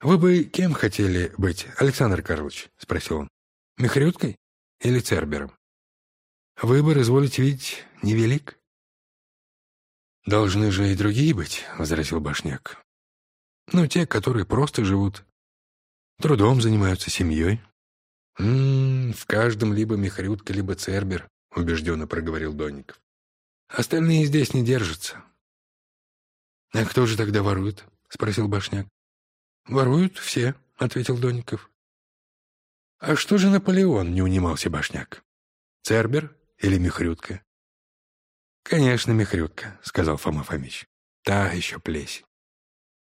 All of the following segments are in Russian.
«Вы бы кем хотели быть, Александр Карлович?» — спросил он. «Михрюткой или Цербером?» «Выбор, изволите видеть, невелик». «Должны же и другие быть», — возразил Башняк. «Ну, те, которые просто живут, трудом занимаются семьей». «М -м, в каждом либо Михрютка, либо Цербер», — убежденно проговорил Донников. «Остальные здесь не держатся». «А кто же тогда ворует?» — спросил Башняк. «Воруют все», — ответил Донников. «А что же Наполеон?» — не унимался Башняк. «Цербер или Михрютка?» «Конечно, Михрютка», — сказал Фома Фомич. «Та еще плесень».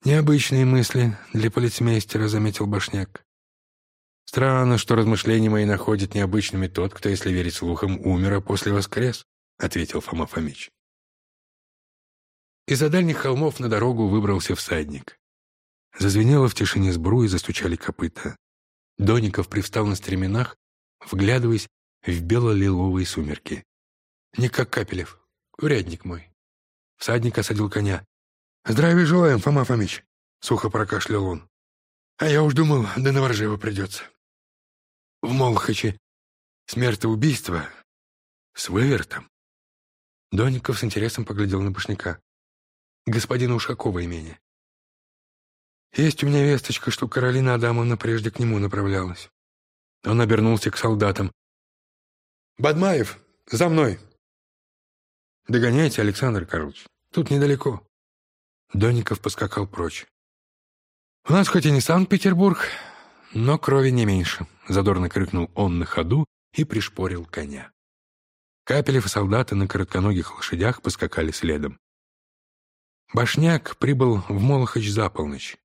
«Необычные мысли для полицмейстера», — заметил Башняк. «Странно, что размышления мои находят необычными тот, кто, если верить слухам, умер, а после воскрес», — ответил Фома Фомич. Из-за дальних холмов на дорогу выбрался всадник. Зазвенело в тишине сбру и застучали копыта. Доников привстал на стременах, вглядываясь в бело-лиловые сумерки. «Не как Капелев, урядник мой». Всадник осадил коня. «Здравия желаем, Фома Фомич!» — сухо прокашлял он. «А я уж думал, до Новоржева придется». «В Молхаче смертоубийство с вывертом». Доников с интересом поглядел на Башняка. «Господина Ушакова имение». «Есть у меня весточка, что Каролина Адамовна прежде к нему направлялась». Он обернулся к солдатам. «Бадмаев, за мной!» «Догоняйте, Александр Карлович. Тут недалеко». Доников поскакал прочь. «У нас хоть и не Санкт-Петербург, но крови не меньше», — задорно крикнул он на ходу и пришпорил коня. Капелев и солдаты на коротконогих лошадях поскакали следом. Башняк прибыл в Молохач за полночь.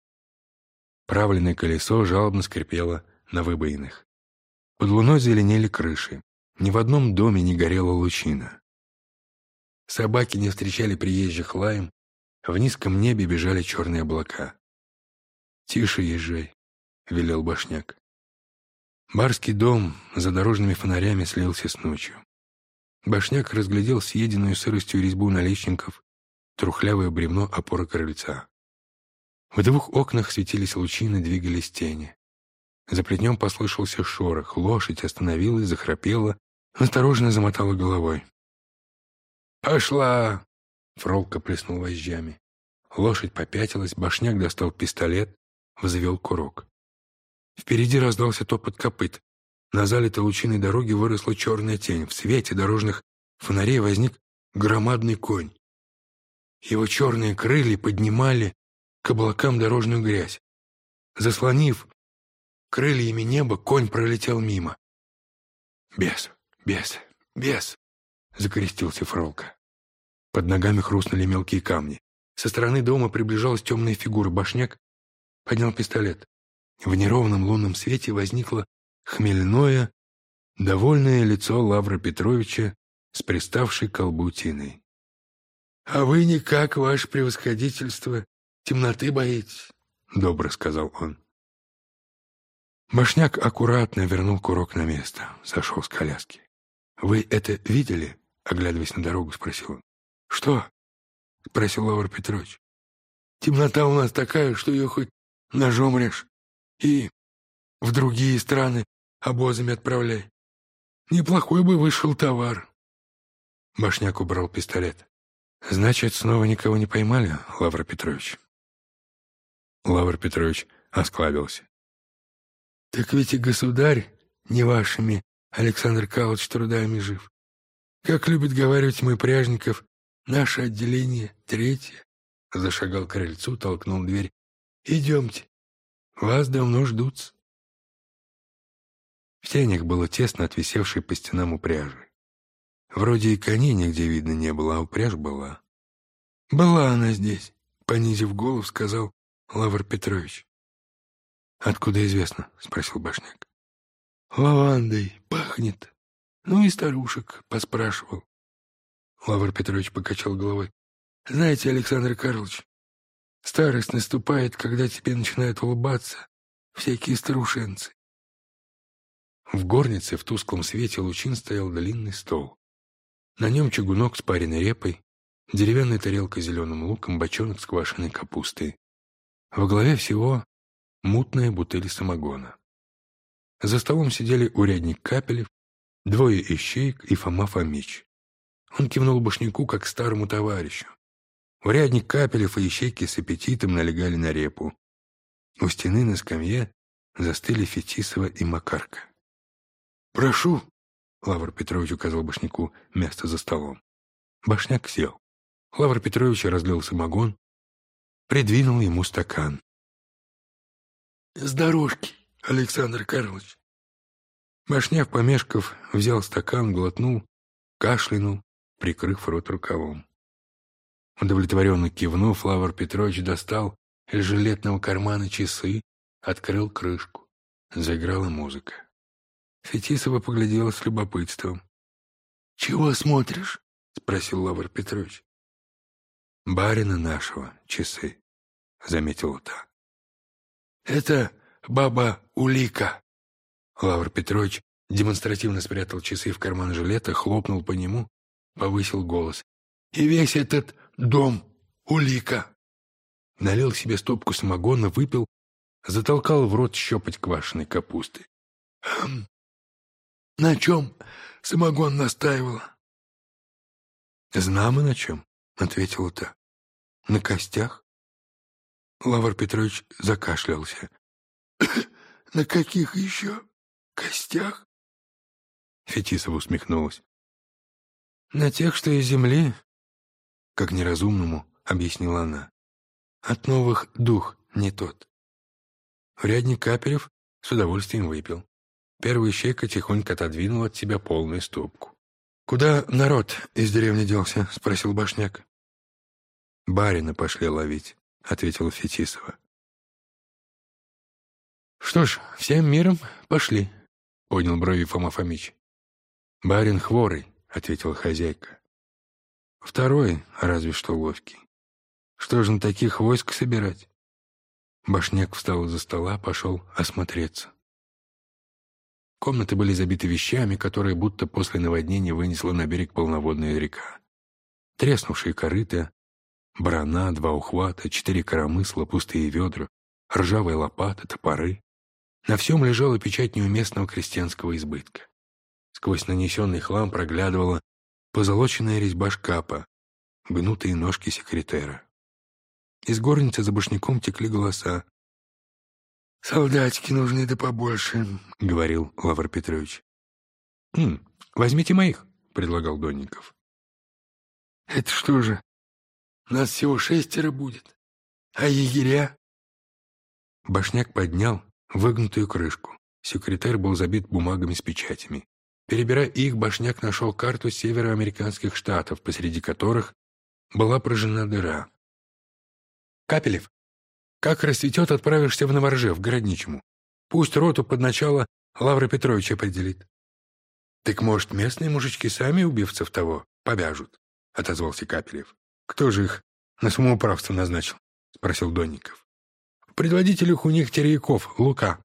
Правленное колесо жалобно скрипело на выбоинах. Под луной зеленели крыши. Ни в одном доме не горела лучина. Собаки не встречали приезжих лаем, в низком небе бежали черные облака. «Тише езжай», — велел Башняк. Барский дом за дорожными фонарями слился с ночью. Башняк разглядел съеденную сыростью резьбу наличников, трухлявое бревно опоры крыльца. В двух окнах светились лучины, двигались тени. За плетнем послышался шорох, лошадь остановилась, захрапела, осторожно замотала головой. «Пошла!» — Фролка плеснул вожжами. Лошадь попятилась, башняк достал пистолет, взвел курок. Впереди раздался топот копыт. На залитой лучиной дороге выросла черная тень. В свете дорожных фонарей возник громадный конь. Его черные крылья поднимали к облакам дорожную грязь. Заслонив крыльями небо, конь пролетел мимо. «Бес, бес, бес!» — закрестился Фролка. Под ногами хрустнули мелкие камни. Со стороны дома приближалась темная фигура. Башняк поднял пистолет. В неровном лунном свете возникло хмельное, довольное лицо Лавра Петровича с приставшей колбу тиной. «А вы никак, ваше превосходительство, темноты боитесь?» — добро сказал он. Башняк аккуратно вернул курок на место, сошел с коляски. «Вы это видели?» — оглядываясь на дорогу, спросил он. «Что?» — спросил Лавр Петрович. «Темнота у нас такая, что ее хоть ножом режь и в другие страны обозами отправляй. Неплохой бы вышел товар». Башняк убрал пистолет. «Значит, снова никого не поймали, Лавр Петрович?» Лавр Петрович осклабился. «Так ведь и государь не вашими, Александр Карлович, трудами жив. Как любит говорить мой Пряжников, наше отделение третье». Зашагал к крыльцу, толкнул дверь. «Идемте, вас давно ждут». В тенях было тесно от висевшей по стенам упряжи. Вроде и коней нигде видно не было, а упряжь была. «Была она здесь», — понизив голову, сказал Лавр Петрович. «Откуда известно?» — спросил Башняк. «Лавандой пахнет. Ну и старушек поспрашивал». Лавр Петрович покачал головой. «Знаете, Александр Карлович, старость наступает, когда тебе начинают улыбаться всякие старушенцы». В горнице в тусклом свете лучин стоял длинный стол. На нем чугунок с пареной репой, деревянная тарелка с зеленым луком, бочонок с квашеной капустой. Во главе всего мутная бутыль самогона. За столом сидели урядник Капелев, двое ищеек и Фома Фомич. Он кивнул Башняку как старому товарищу. Урядник Капелев и ищейки с аппетитом налегали на репу. У стены на скамье застыли Фетисова и Макарка. «Прошу!» — Лавр Петрович указал Башняку место за столом. Башняк сел. Лавр Петрович разлил самогон, придвинул ему стакан. «С дорожки, Александр Карлович!» Башняк, помешков, взял стакан, глотнул, кашлянул, прикрыв рот рукавом. Удовлетворенно кивнув, Лавр Петрович достал из жилетного кармана часы, открыл крышку. Заиграла музыка. Фетисова поглядела с любопытством. «Чего смотришь?» — спросил Лавр Петрович. «Барина нашего, часы», — заметила та. «Это баба Улика». Лавр Петрович демонстративно спрятал часы в карман жилета, хлопнул по нему, повысил голос. «И весь этот дом Улика». Налил себе стопку самогона, выпил, затолкал в рот щепоть квашеной капусты. «Хм, на чем самогон настаивала? Знамо на чем, ответила та. На костях. Лавр Петрович закашлялся. На каких еще костях? Фетисова усмехнулась. На тех, что из земли, как неразумному, объяснила она. От новых дух не тот. Урядник Капелев с удовольствием выпил. Первый щейка тихонько отодвинул от себя полную стопку. «Куда народ из деревни делся?» — спросил Башняк. «Барина пошли ловить», — ответила Фетисова. «Что ж, всем миром пошли», — поднял брови Фома Фомич. «Барин хворый», — ответила хозяйка. «Второй, разве что ловкий. Что же на таких войск собирать?» Башняк встал из-за стола, пошел осмотреться. Комнаты были забиты вещами, которые будто после наводнения вынесла на берег полноводная река. Треснувшие корыта, брана, два ухвата, четыре коромысла, пустые ведра, ржавая лопата, топоры. На всем лежала печать неуместного крестьянского избытка. Сквозь нанесенный хлам проглядывала позолоченная резьба шкафа, гнутые ножки секретера. Из горницы за башняком текли голоса. «Солдатики нужны да побольше», — говорил Лавр Петрович. «М, «Возьмите моих», — предлагал Донников. «Это что же, нас всего шестеро будет, а егеря?» Башняк поднял выгнутую крышку. Секретарь был забит бумагами с печатями. Перебирая их, Башняк нашел карту североамериканских штатов, посреди которых была прожжена дыра. «Капелев, как расцветет, отправишься в Новоржев, к Городничему. Пусть роту под начало Лавра Петровича определит. — Так, может, местные мужички сами убивцев того повяжут? — отозвался Капелев. — Кто же их на самоуправство назначил? — спросил Донников. — В предводителях у них Терейков, Лука.